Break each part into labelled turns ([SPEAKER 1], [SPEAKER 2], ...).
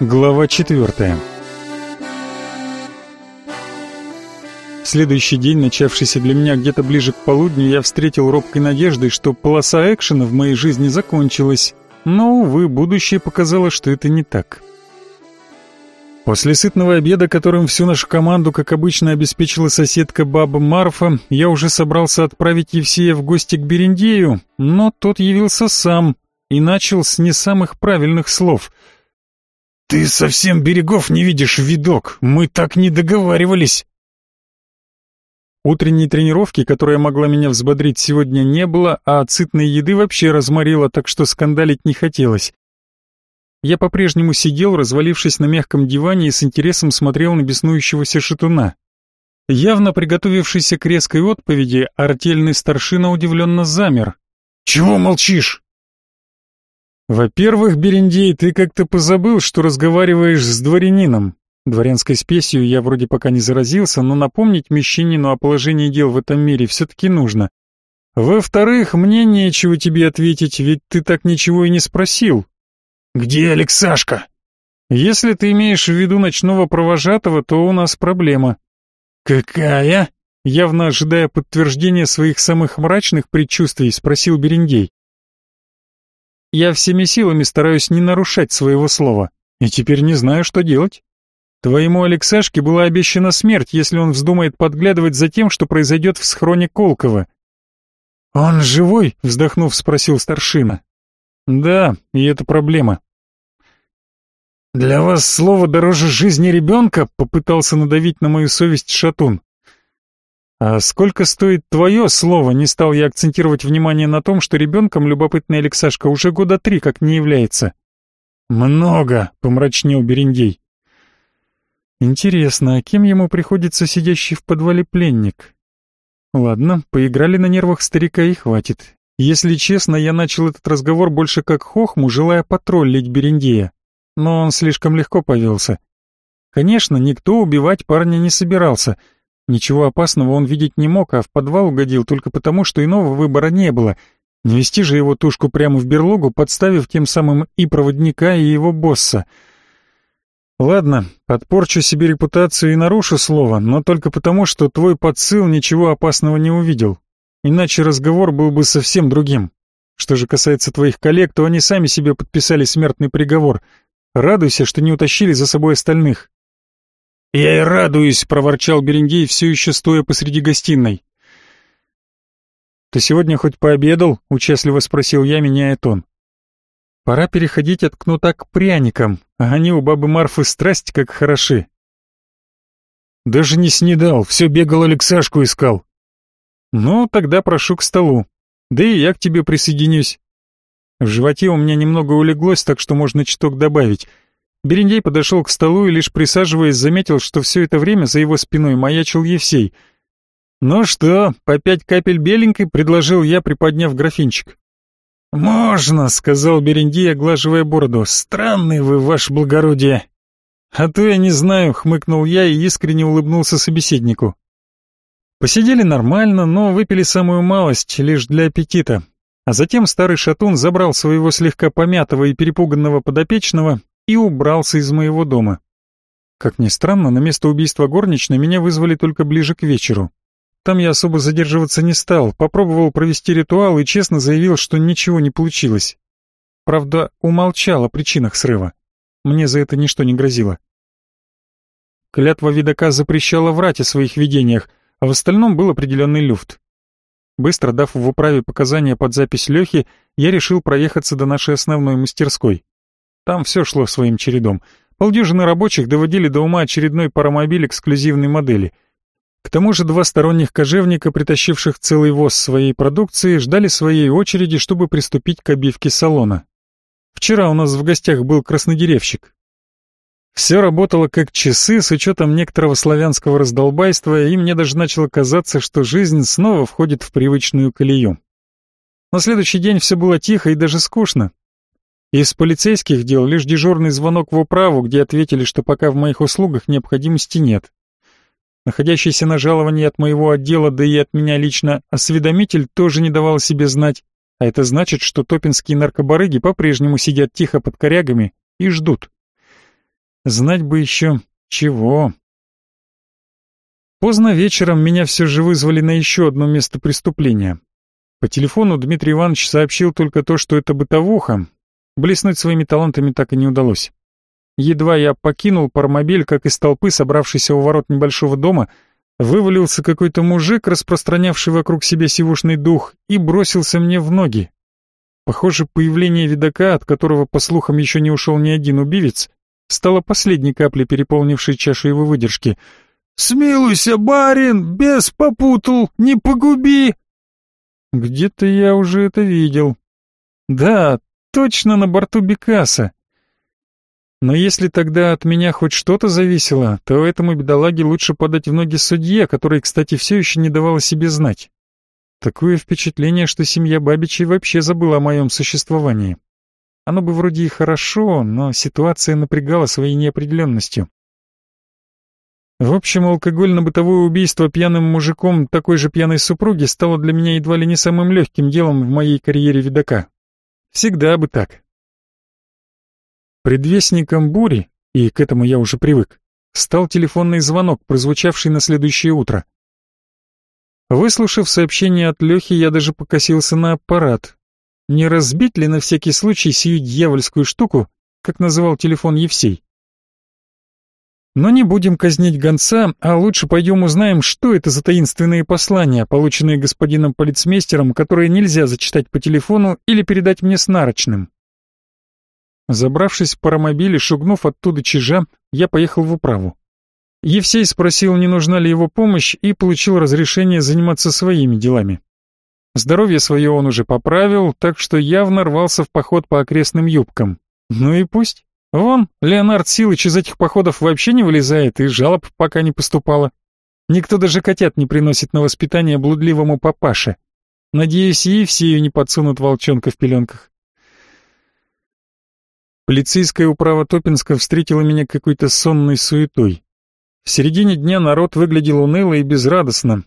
[SPEAKER 1] Глава четвертая Следующий день, начавшийся для меня где-то ближе к полудню, я встретил робкой надеждой, что полоса экшена в моей жизни закончилась. Но, увы, будущее показало, что это не так. После сытного обеда, которым всю нашу команду, как обычно, обеспечила соседка баба Марфа, я уже собрался отправить Евсея в гости к Берендею, но тот явился сам и начал с не самых правильных слов. «Ты совсем берегов не видишь, видок, мы так не договаривались!» Утренней тренировки, которая могла меня взбодрить сегодня, не было, а от сытной еды вообще разморило, так что скандалить не хотелось. Я по-прежнему сидел, развалившись на мягком диване и с интересом смотрел на беснующегося шатуна. Явно приготовившийся к резкой отповеди, артельный старшина удивленно замер. «Чего молчишь?» «Во-первых, Берендей, ты как-то позабыл, что разговариваешь с дворянином. Дворянской спесью я вроде пока не заразился, но напомнить мещанину о положении дел в этом мире все-таки нужно. Во-вторых, мне нечего тебе ответить, ведь ты так ничего и не спросил. Где Алексашка? Если ты имеешь в виду ночного провожатого, то у нас проблема. Какая? Явно ожидая подтверждения своих самых мрачных предчувствий, спросил Берендей. Я всеми силами стараюсь не нарушать своего слова, и теперь не знаю, что делать. Твоему Алексашке была обещана смерть, если он вздумает подглядывать за тем, что произойдет в схроне Колкова. «Он живой?» — вздохнув, спросил старшина. «Да, и это проблема». «Для вас слово дороже жизни ребенка?» — попытался надавить на мою совесть Шатун. «А сколько стоит твое слово?» — не стал я акцентировать внимание на том, что ребенком любопытный Алексашка уже года три как не является. «Много!» — помрачнел Берендей. Интересно, а кем ему приходится сидящий в подвале пленник? Ладно, поиграли на нервах старика и хватит. Если честно, я начал этот разговор больше как хохму, желая потроллить Берендея. Но он слишком легко повелся. Конечно, никто убивать парня не собирался. Ничего опасного он видеть не мог, а в подвал угодил только потому, что иного выбора не было. Не вести же его тушку прямо в берлогу, подставив тем самым и проводника, и его босса — Ладно, подпорчу себе репутацию и нарушу слово, но только потому, что твой подсыл ничего опасного не увидел. Иначе разговор был бы совсем другим. Что же касается твоих коллег, то они сами себе подписали смертный приговор. Радуйся, что не утащили за собой остальных. «Я и радуюсь», — проворчал Берендей, все еще стоя посреди гостиной. «Ты сегодня хоть пообедал?» — участливо спросил я, меняя тон. Пора переходить от кнута к пряникам, а они у бабы Марфы страсть как хороши. Даже не снедал, все бегал Алексашку искал. Ну, тогда прошу к столу. Да и я к тебе присоединюсь. В животе у меня немного улеглось, так что можно чуток добавить. Берендей подошел к столу и, лишь присаживаясь, заметил, что все это время за его спиной маячил Евсей. «Ну что, по пять капель беленькой?» — предложил я, приподняв графинчик. «Можно», — сказал Берендей, оглаживая бороду. «Странный вы, ваше благородие». «А то я не знаю», — хмыкнул я и искренне улыбнулся собеседнику. Посидели нормально, но выпили самую малость, лишь для аппетита. А затем старый шатун забрал своего слегка помятого и перепуганного подопечного и убрался из моего дома. Как ни странно, на место убийства горничной меня вызвали только ближе к вечеру. Там я особо задерживаться не стал, попробовал провести ритуал и честно заявил, что ничего не получилось. Правда, умолчал о причинах срыва. Мне за это ничто не грозило. Клятва видока запрещала врать о своих видениях, а в остальном был определенный люфт. Быстро дав в управе показания под запись Лехи, я решил проехаться до нашей основной мастерской. Там все шло своим чередом. Полдюжины рабочих доводили до ума очередной паромобиль эксклюзивной модели — к тому же два сторонних кожевника, притащивших целый воз своей продукции, ждали своей очереди, чтобы приступить к обивке салона. Вчера у нас в гостях был краснодеревщик. Все работало как часы, с учетом некоторого славянского раздолбайства, и мне даже начало казаться, что жизнь снова входит в привычную колею. На следующий день все было тихо и даже скучно. Из полицейских дел лишь дежурный звонок в управу, где ответили, что пока в моих услугах необходимости нет. Находящийся на жаловании от моего отдела, да и от меня лично, осведомитель тоже не давал себе знать, а это значит, что топинские наркобарыги по-прежнему сидят тихо под корягами и ждут. Знать бы еще чего. Поздно вечером меня все же вызвали на еще одно место преступления. По телефону Дмитрий Иванович сообщил только то, что это бытовуха. Блеснуть своими талантами так и не удалось. Едва я покинул паромобиль, как из толпы, собравшейся у ворот небольшого дома, вывалился какой-то мужик, распространявший вокруг себя сивушный дух, и бросился мне в ноги. Похоже, появление видака, от которого, по слухам, еще не ушел ни один убивец, стало последней каплей, переполнившей чашу его выдержки. «Смилуйся, барин, бес попутал, не погуби!» Где-то я уже это видел. Да, точно на борту Бекаса. Но если тогда от меня хоть что-то зависело, то этому бедолаге лучше подать в ноги судье, который, кстати, все еще не давал себе знать. Такое впечатление, что семья Бабичей вообще забыла о моем существовании. Оно бы вроде и хорошо, но ситуация напрягала своей неопределенностью. В общем, алкогольно-бытовое убийство пьяным мужиком такой же пьяной супруги стало для меня едва ли не самым легким делом в моей карьере видака. Всегда бы так. Предвестником бури, и к этому я уже привык, стал телефонный звонок, прозвучавший на следующее утро. Выслушав сообщение от Лехи, я даже покосился на аппарат. Не разбить ли на всякий случай сию дьявольскую штуку, как называл телефон Евсей? Но не будем казнить гонца, а лучше пойдем узнаем, что это за таинственные послания, полученные господином полицмейстером, которые нельзя зачитать по телефону или передать мне с нарочным. Забравшись в паромобиль и шугнув оттуда чижа, я поехал в управу. Евсей спросил, не нужна ли его помощь, и получил разрешение заниматься своими делами. Здоровье свое он уже поправил, так что явно рвался в поход по окрестным юбкам. Ну и пусть. Вон, Леонард Силыч из этих походов вообще не вылезает, и жалоб пока не поступало. Никто даже котят не приносит на воспитание блудливому папаше. Надеюсь, и все ее не подсунут волчонка в пеленках. Полицейская управа Топинска встретила меня какой-то сонной суетой. В середине дня народ выглядел уныло и безрадостно.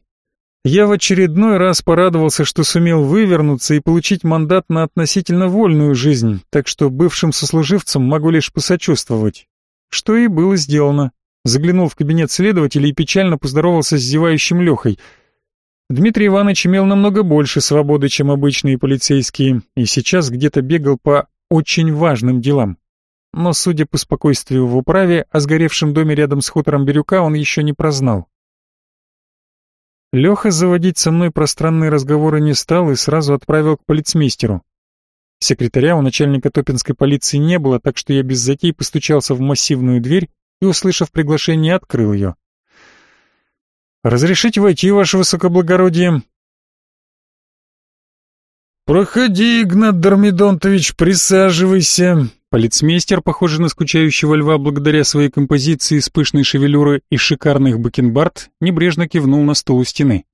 [SPEAKER 1] Я в очередной раз порадовался, что сумел вывернуться и получить мандат на относительно вольную жизнь, так что бывшим сослуживцам могу лишь посочувствовать. Что и было сделано. Заглянул в кабинет следователя и печально поздоровался с зевающим Лехой. Дмитрий Иванович имел намного больше свободы, чем обычные полицейские, и сейчас где-то бегал по очень важным делам. Но, судя по спокойствию в управе, о сгоревшем доме рядом с хутором Бирюка он еще не прознал. Леха заводить со мной пространные разговоры не стал и сразу отправил к полицмейстеру. Секретаря у начальника Топинской полиции не было, так что я без затей постучался в массивную дверь и, услышав приглашение, открыл ее. «Разрешите войти, ваше высокоблагородие?» «Проходи, Игнат Дормидонтович, присаживайся». Полицмейстер, похожий на скучающего льва благодаря своей композиции с пышной шевелюрой и шикарных бакенбард, небрежно кивнул на стул у стены.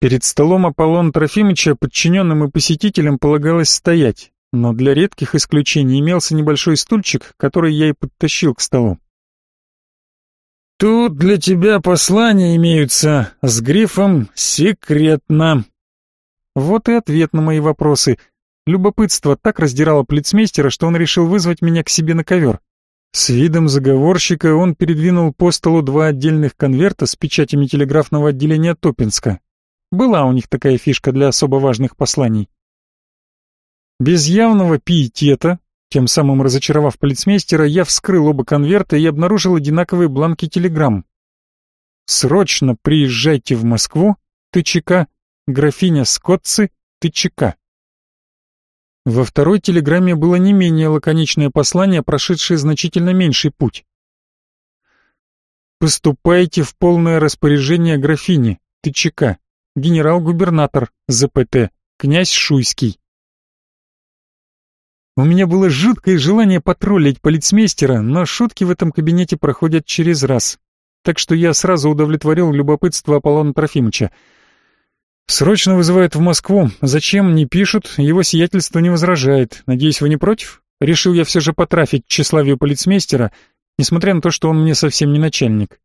[SPEAKER 1] Перед столом Аполлон Трофимыча подчиненным и посетителям полагалось стоять, но для редких исключений имелся небольшой стульчик, который я и подтащил к столу. «Тут для тебя послания имеются с грифом «Секретно», вот и ответ на мои вопросы. Любопытство так раздирало полицмейстера, что он решил вызвать меня к себе на ковер. С видом заговорщика он передвинул по столу два отдельных конверта с печатями телеграфного отделения Топинска. Была у них такая фишка для особо важных посланий. Без явного пиетета, тем самым разочаровав полицмейстера, я вскрыл оба конверта и обнаружил одинаковые бланки телеграмм. «Срочно приезжайте в Москву, ТЧК, графиня Скотцы, ТЧК. Во второй телеграмме было не менее лаконичное послание, прошедшее значительно меньший путь. «Поступайте в полное распоряжение графини, ТЧК, генерал-губернатор, ЗПТ, князь Шуйский». У меня было жуткое желание потроллить полицмейстера, но шутки в этом кабинете проходят через раз. Так что я сразу удовлетворил любопытство Аполлона Трофимовича — «Срочно вызывают в Москву. Зачем, не пишут, его сиятельство не возражает. Надеюсь, вы не против?» Решил я все же потрафить тщеславию полицмейстера, несмотря на то, что он мне совсем не начальник.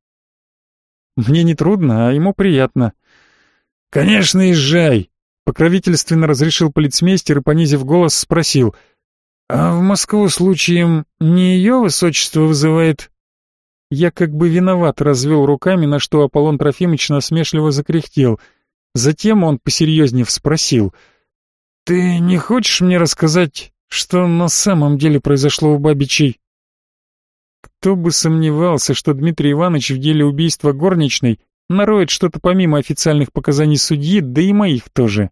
[SPEAKER 1] Мне не трудно, а ему приятно. «Конечно, езжай!» Покровительственно разрешил полицмейстер и, понизив голос, спросил. «А в Москву случаем не ее высочество вызывает?» я как бы виноват развел руками, на что Аполлон Трофимович насмешливо закряхтел. Затем он, посерьезнее спросил, «Ты не хочешь мне рассказать, что на самом деле произошло у Бабичей?» Кто бы сомневался, что Дмитрий Иванович в деле убийства горничной нароет что-то помимо официальных показаний судьи, да и моих тоже.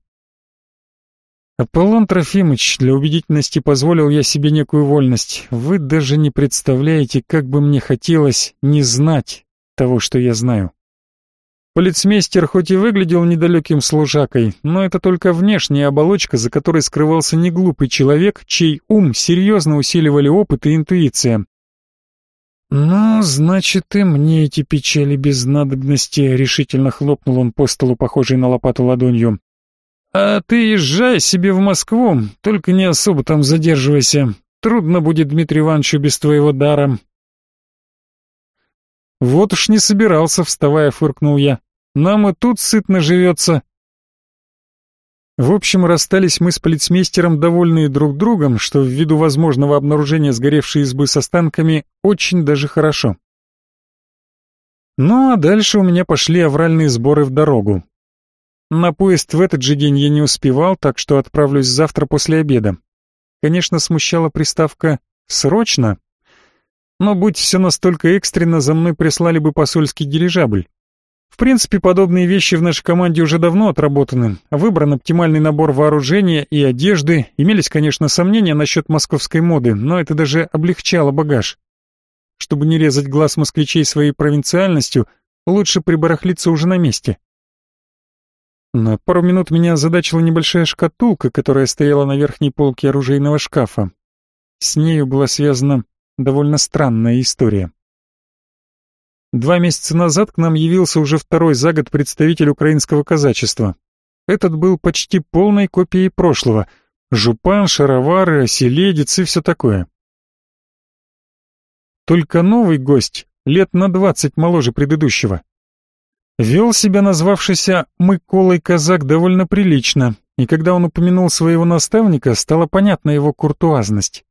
[SPEAKER 1] Аполлон Трофимович, для убедительности позволил я себе некую вольность. Вы даже не представляете, как бы мне хотелось не знать того, что я знаю. Полицмейстер хоть и выглядел недалеким служакой, но это только внешняя оболочка, за которой скрывался неглупый человек, чей ум серьезно усиливали опыт и интуиция. «Ну, значит, и мне эти печали без надобности», — решительно хлопнул он по столу, похожей на лопату ладонью. «А ты езжай себе в Москву, только не особо там задерживайся. Трудно будет Дмитрию Ивановичу без твоего дара». «Вот уж не собирался, вставая, фыркнул я. Нам и тут сытно живется». В общем, расстались мы с полицмейстером, довольные друг другом, что ввиду возможного обнаружения сгоревшей избы с останками очень даже хорошо. Ну а дальше у меня пошли авральные сборы в дорогу. На поезд в этот же день я не успевал, так что отправлюсь завтра после обеда. Конечно, смущала приставка «срочно», но будь все настолько экстренно, за мной прислали бы посольский дирижабль. В принципе, подобные вещи в нашей команде уже давно отработаны. Выбран оптимальный набор вооружения и одежды. Имелись, конечно, сомнения насчет московской моды, но это даже облегчало багаж. Чтобы не резать глаз москвичей своей провинциальностью, лучше прибарахлиться уже на месте. На пару минут меня озадачила небольшая шкатулка, которая стояла на верхней полке оружейного шкафа. С нею была связана довольно странная история. Два месяца назад к нам явился уже второй за год представитель украинского казачества. Этот был почти полной копией прошлого. Жупан, шаровары, оселедец и все такое. Только новый гость, лет на двадцать моложе предыдущего. Вел себя назвавшийся Мыколой казак довольно прилично, и когда он упомянул своего наставника, стала понятна его куртуазность.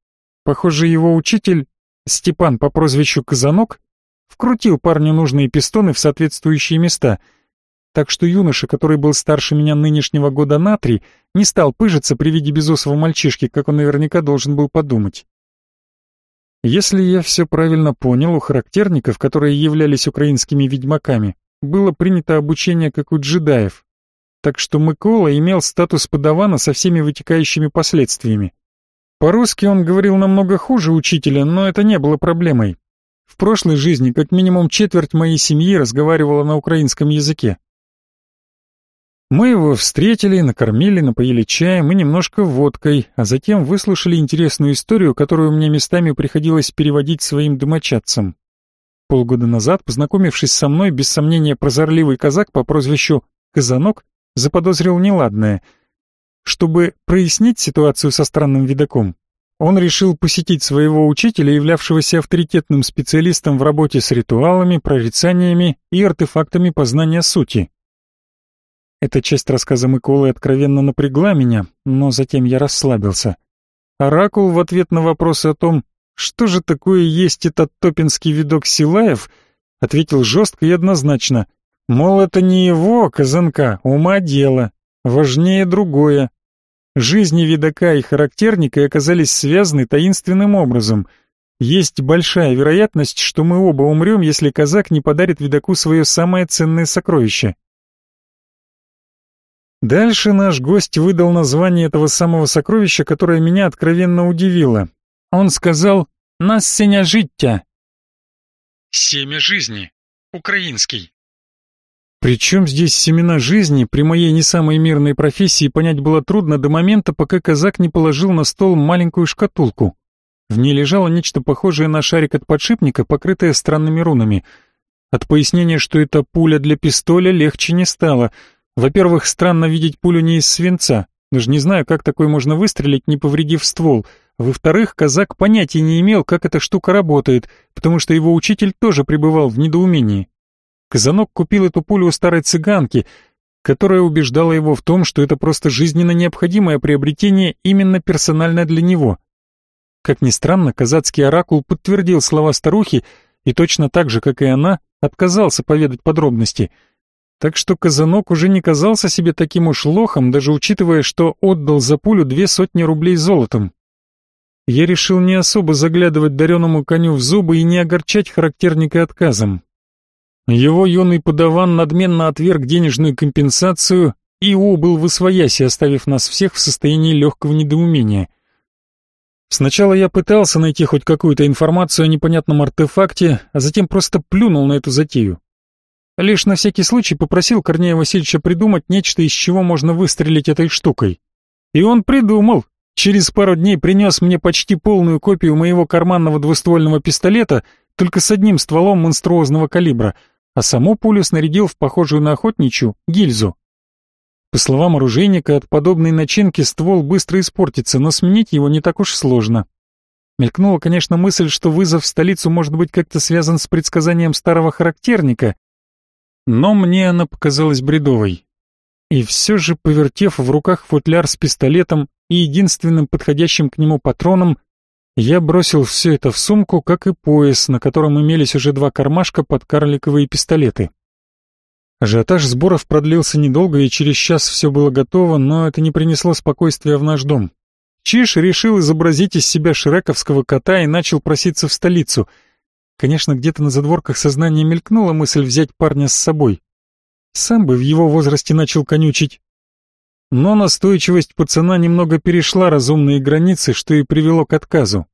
[SPEAKER 1] Похоже, его учитель, Степан по прозвищу Казанок, вкрутил парню нужные пистоны в соответствующие места, так что юноша, который был старше меня нынешнего года на три, не стал пыжиться при виде безусого мальчишки, как он наверняка должен был подумать. Если я все правильно понял, у характерников, которые являлись украинскими ведьмаками, было принято обучение как у джедаев, так что Микола имел статус подавана со всеми вытекающими последствиями. По-русски он говорил намного хуже учителя, но это не было проблемой. В прошлой жизни как минимум четверть моей семьи разговаривала на украинском языке. Мы его встретили, накормили, напоили чаем и немножко водкой, а затем выслушали интересную историю, которую мне местами приходилось переводить своим домочадцам. Полгода назад, познакомившись со мной, без сомнения прозорливый казак по прозвищу Казанок заподозрил неладное. Чтобы прояснить ситуацию со странным видаком, он решил посетить своего учителя, являвшегося авторитетным специалистом в работе с ритуалами, прорицаниями и артефактами познания сути. Эта часть рассказа Миколы откровенно напрягла меня, но затем я расслабился. Оракул в ответ на вопросы о том, что же такое есть этот топинский видок Силаев, ответил жестко и однозначно. Мол, это не его, казанка, ума дело. Важнее другое. Жизни видока и характерника оказались связаны таинственным образом. Есть большая вероятность, что мы оба умрем, если казак не подарит видоку свое самое ценное сокровище. Дальше наш гость выдал название этого самого сокровища, которое меня откровенно удивило. Он сказал «Нас сеня життя».
[SPEAKER 2] «Семя жизни. Украинский».
[SPEAKER 1] Причем здесь семена жизни, при моей не самой мирной профессии понять было трудно до момента, пока казак не положил на стол маленькую шкатулку. В ней лежало нечто похожее на шарик от подшипника, покрытое странными рунами. От пояснения, что это пуля для пистоля, легче не стало. Во-первых, странно видеть пулю не из свинца. Даже не знаю, как такой можно выстрелить, не повредив ствол — во-вторых, казак понятия не имел, как эта штука работает, потому что его учитель тоже пребывал в недоумении. Казанок купил эту пулю у старой цыганки, которая убеждала его в том, что это просто жизненно необходимое приобретение именно персонально для него. Как ни странно, казацкий оракул подтвердил слова старухи, и точно так же, как и она, отказался поведать подробности. Так что Казанок уже не казался себе таким уж лохом, даже учитывая, что отдал за пулю две сотни рублей золотом. Я решил не особо заглядывать дареному коню в зубы и не огорчать характерника отказом. Его юный подаван надменно отверг денежную компенсацию и убыл в освояси, оставив нас всех в состоянии легкого недоумения. Сначала я пытался найти хоть какую-то информацию о непонятном артефакте, а затем просто плюнул на эту затею. Лишь на всякий случай попросил Корнея Васильевича придумать нечто, из чего можно выстрелить этой штукой. И он придумал, Через пару дней принес мне почти полную копию моего карманного двуствольного пистолета, только с одним стволом монструозного калибра, а саму пулю снарядил в похожую на охотничью гильзу. По словам оружейника, от подобной начинки ствол быстро испортится, но сменить его не так уж сложно. Мелькнула, конечно, мысль, что вызов в столицу может быть как-то связан с предсказанием старого характерника, но мне она показалась бредовой. И все же, повертев в руках футляр с пистолетом и единственным подходящим к нему патроном, я бросил все это в сумку, как и пояс, на котором имелись уже два кармашка под карликовые пистолеты. Ажиотаж сборов продлился недолго, и через час все было готово, но это не принесло спокойствия в наш дом. Чиш решил изобразить из себя шрековского кота и начал проситься в столицу. Конечно, где-то на задворках сознания мелькнула мысль взять парня с собой. Сам бы в его возрасте начал конючить. Но настойчивость пацана немного перешла разумные границы, что и привело к отказу.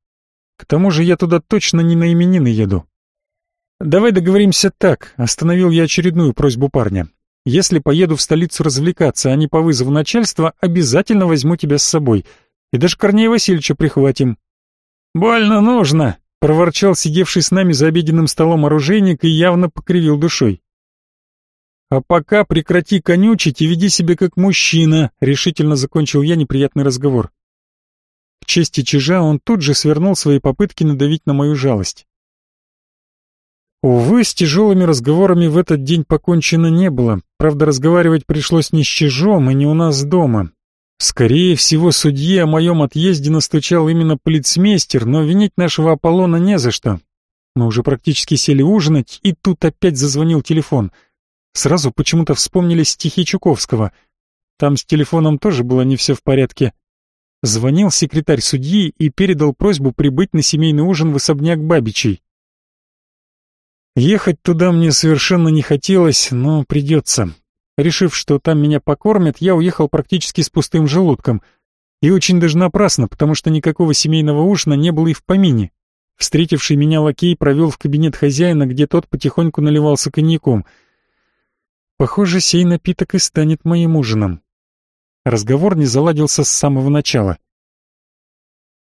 [SPEAKER 1] К тому же я туда точно не на именины еду. «Давай договоримся так», — остановил я очередную просьбу парня. «Если поеду в столицу развлекаться, а не по вызову начальства, обязательно возьму тебя с собой. И даже Корнея Васильевича прихватим». «Больно нужно», — проворчал сидевший с нами за обеденным столом оружейник и явно покривил душой. «А пока прекрати конючить и веди себя как мужчина», — решительно закончил я неприятный разговор. К чести чижа он тут же свернул свои попытки надавить на мою жалость. Увы, с тяжелыми разговорами в этот день покончено не было. Правда, разговаривать пришлось не с чижом и не у нас дома. Скорее всего, судье о моем отъезде настучал именно полицмейстер, но винить нашего Аполлона не за что. Мы уже практически сели ужинать, и тут опять зазвонил телефон — Сразу почему-то вспомнились стихи Чуковского. Там с телефоном тоже было не все в порядке. Звонил секретарь судьи и передал просьбу прибыть на семейный ужин в особняк Бабичей. Ехать туда мне совершенно не хотелось, но придется. Решив, что там меня покормят, я уехал практически с пустым желудком. И очень даже напрасно, потому что никакого семейного ужина не было и в помине. Встретивший меня лакей провел в кабинет хозяина, где тот потихоньку наливался коньяком — Похоже, сей напиток и станет моим ужином. Разговор не заладился с самого начала.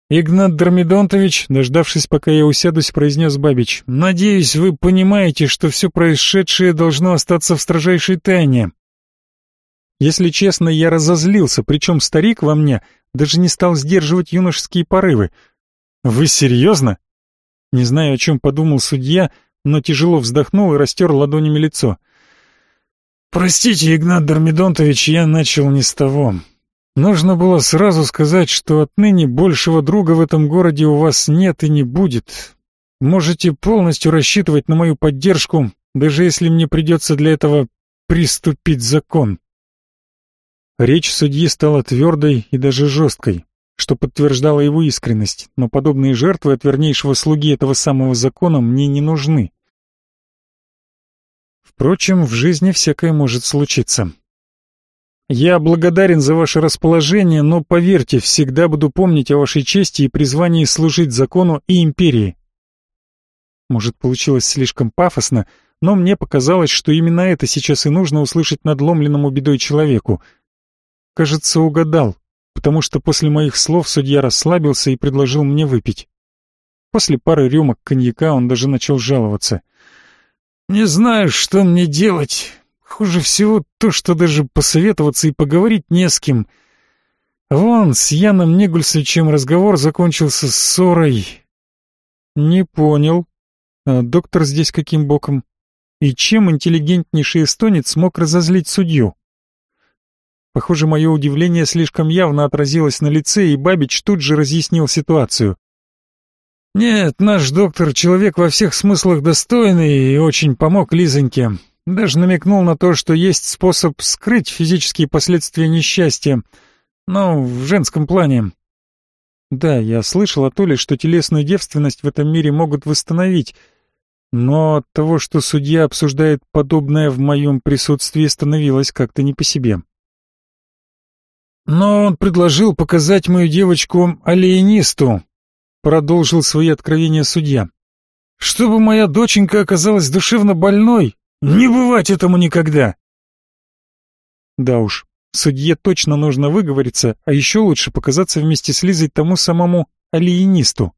[SPEAKER 1] «Игнат Дормидонтович, дождавшись, пока я усядусь, произнес Бабич, «Надеюсь, вы понимаете, что все происшедшее должно остаться в строжайшей тайне». Если честно, я разозлился, причем старик во мне даже не стал сдерживать юношеские порывы. «Вы серьезно?» Не знаю, о чем подумал судья, но тяжело вздохнул и растер ладонями лицо. «Простите, Игнат Дормидонтович, я начал не с того. Нужно было сразу сказать, что отныне большего друга в этом городе у вас нет и не будет. Можете полностью рассчитывать на мою поддержку, даже если мне придется для этого приступить закон». Речь судьи стала твердой и даже жесткой, что подтверждало его искренность, но подобные жертвы от вернейшего слуги этого самого закона мне не нужны. Впрочем, в жизни всякое может случиться. Я благодарен за ваше расположение, но поверьте, всегда буду помнить о вашей чести и призвании служить закону и империи. Может, получилось слишком пафосно, но мне показалось, что именно это сейчас и нужно услышать надломленному бедой человеку. Кажется, угадал, потому что после моих слов судья расслабился и предложил мне выпить. После пары рюмок коньяка он даже начал жаловаться — не знаю, что мне делать. Хуже всего то, что даже посоветоваться и поговорить не с кем. Вон, с Яном Негульсовичем разговор закончился ссорой. Не понял. А доктор здесь каким боком? И чем интеллигентнейший эстонец смог разозлить судью? Похоже, мое удивление слишком явно отразилось на лице, и Бабич тут же разъяснил ситуацию. Нет, наш доктор человек во всех смыслах достойный и очень помог Лизоньке. Даже намекнул на то, что есть способ скрыть физические последствия несчастья, но в женском плане. Да, я слышал о Толе, что телесную девственность в этом мире могут восстановить, но от того, что судья обсуждает подобное в моем присутствии, становилось как-то не по себе. Но он предложил показать мою девочку алиенисту, продолжил свои откровения судья. Чтобы моя доченька оказалась душевно больной, не бывать этому никогда. Да уж, судье точно нужно выговориться, а еще лучше показаться вместе с Лизой тому самому алиенисту.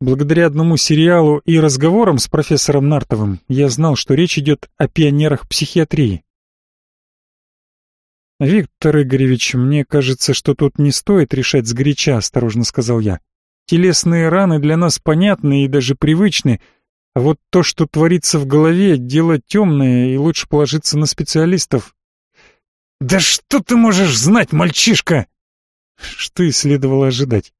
[SPEAKER 1] Благодаря одному сериалу и разговорам с профессором Нартовым я знал, что речь идет о пионерах психиатрии. «Виктор Игоревич, мне кажется, что тут не стоит решать сгоряча», — осторожно сказал я. «Телесные раны для нас понятны и даже привычны, а вот то, что творится в голове, дело темное, и лучше положиться на специалистов». «Да что ты можешь знать, мальчишка?» Что и следовало ожидать.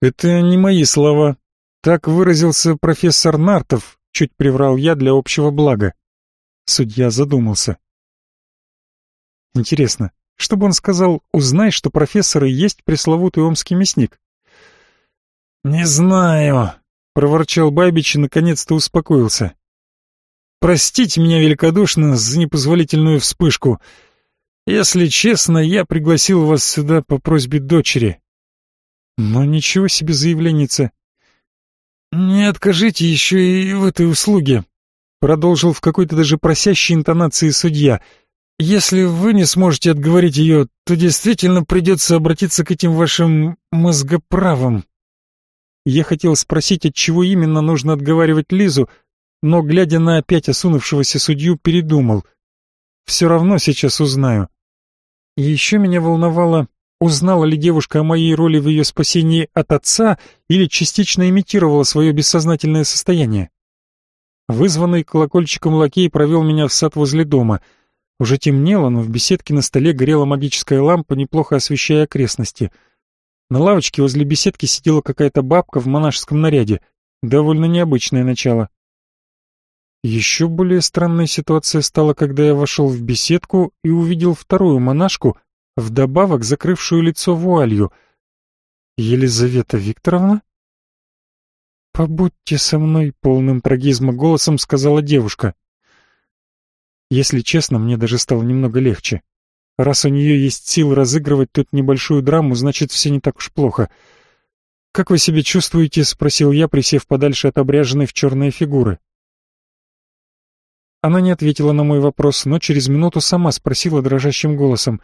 [SPEAKER 1] «Это не мои слова. Так выразился профессор Нартов», — чуть приврал я для общего блага. Судья задумался. Интересно, что бы он сказал, узнай, что профессор и есть пресловутый омский мясник? «Не знаю», — проворчал Бабич и наконец-то успокоился. «Простите меня великодушно за непозволительную вспышку. Если честно, я пригласил вас сюда по просьбе дочери». «Но ничего себе заявленница». «Не откажите еще и в этой услуге», — продолжил в какой-то даже просящей интонации судья — если вы не сможете отговорить ее, то действительно придется обратиться к этим вашим мозгоправам. Я хотел спросить, от чего именно нужно отговаривать Лизу, но, глядя на опять осунувшегося судью, передумал. Все равно сейчас узнаю. И еще меня волновало, узнала ли девушка о моей роли в ее спасении от отца или частично имитировала свое бессознательное состояние. Вызванный колокольчиком лакей провел меня в сад возле дома — уже темнело, но в беседке на столе горела магическая лампа, неплохо освещая окрестности. На лавочке возле беседки сидела какая-то бабка в монашеском наряде. Довольно необычное начало. Еще более странная ситуация стала, когда я вошел в беседку и увидел вторую монашку, вдобавок закрывшую лицо вуалью. Елизавета Викторовна? «Побудьте со мной», — полным трагизма голосом сказала девушка. Если честно, мне даже стало немного легче. Раз у нее есть силы разыгрывать тут небольшую драму, значит, все не так уж плохо. «Как вы себя чувствуете?» — спросил я, присев подальше от обряженной в черные фигуры. Она не ответила на мой вопрос, но через минуту сама спросила дрожащим голосом.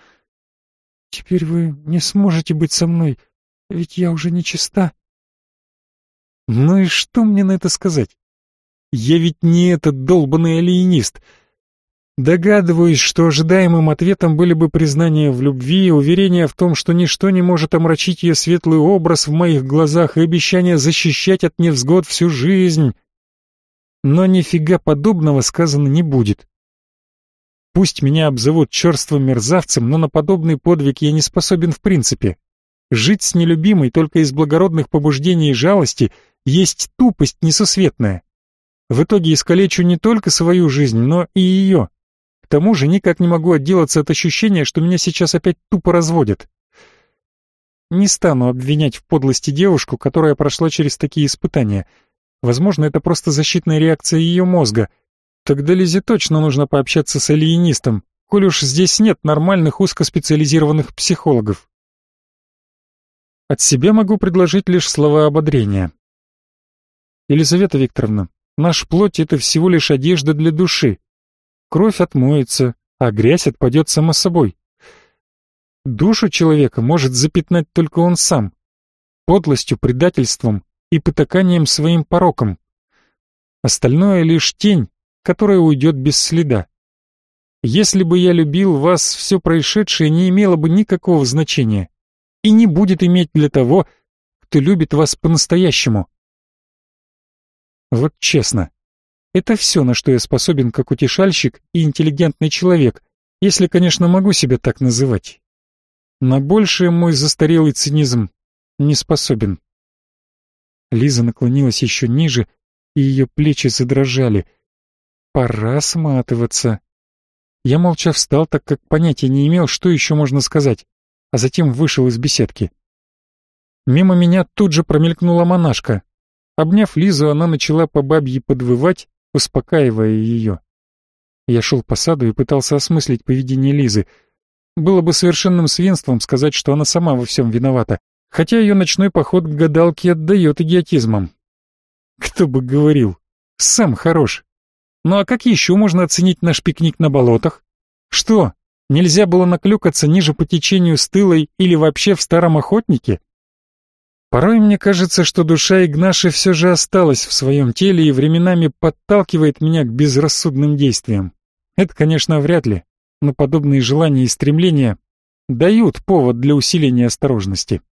[SPEAKER 1] «Теперь вы не сможете быть со мной, ведь я уже не чиста». «Ну и что мне на это сказать? Я ведь не этот долбанный алиенист». Догадываюсь, что ожидаемым ответом были бы признания в любви, уверение в том, что ничто не может омрачить ее светлый образ в моих глазах и обещание защищать от невзгод всю жизнь. Но нифига подобного сказано не будет. Пусть меня обзовут черствым мерзавцем, но на подобный подвиг я не способен в принципе. Жить с нелюбимой только из благородных побуждений и жалости есть тупость несусветная. В итоге искалечу не только свою жизнь, но и ее тому же никак не могу отделаться от ощущения, что меня сейчас опять тупо разводят. Не стану обвинять в подлости девушку, которая прошла через такие испытания. Возможно, это просто защитная реакция ее мозга. Тогда Лизе точно нужно пообщаться с алиенистом, коль уж здесь нет нормальных узкоспециализированных психологов. От себя могу предложить лишь слова ободрения. Елизавета Викторовна, наш плоть — это всего лишь одежда для души, Кровь отмоется, а грязь отпадет само собой. Душу человека может запятнать только он сам, подлостью, предательством и потаканием своим пороком. Остальное лишь тень, которая уйдет без следа. Если бы я любил вас, все происшедшее не имело бы никакого значения и не будет иметь для того, кто любит вас по-настоящему. Вот честно, это все, на что я способен как утешальщик и интеллигентный человек, если, конечно, могу себя так называть. На большее мой застарелый цинизм не способен. Лиза наклонилась еще ниже, и ее плечи задрожали. Пора сматываться. Я молча встал, так как понятия не имел, что еще можно сказать, а затем вышел из беседки. Мимо меня тут же промелькнула монашка. Обняв Лизу, она начала по бабье подвывать, успокаивая ее. Я шел по саду и пытался осмыслить поведение Лизы. Было бы совершенным свинством сказать, что она сама во всем виновата, хотя ее ночной поход к гадалке отдает идиотизмом. Кто бы говорил, сам хорош. Ну а как еще можно оценить наш пикник на болотах? Что, нельзя было наклюкаться ниже по течению стылой или вообще в старом охотнике? Порой мне кажется, что душа Игнаши все же осталась в своем теле и временами подталкивает меня к безрассудным действиям. Это, конечно, вряд ли, но подобные желания и стремления дают повод для усиления осторожности.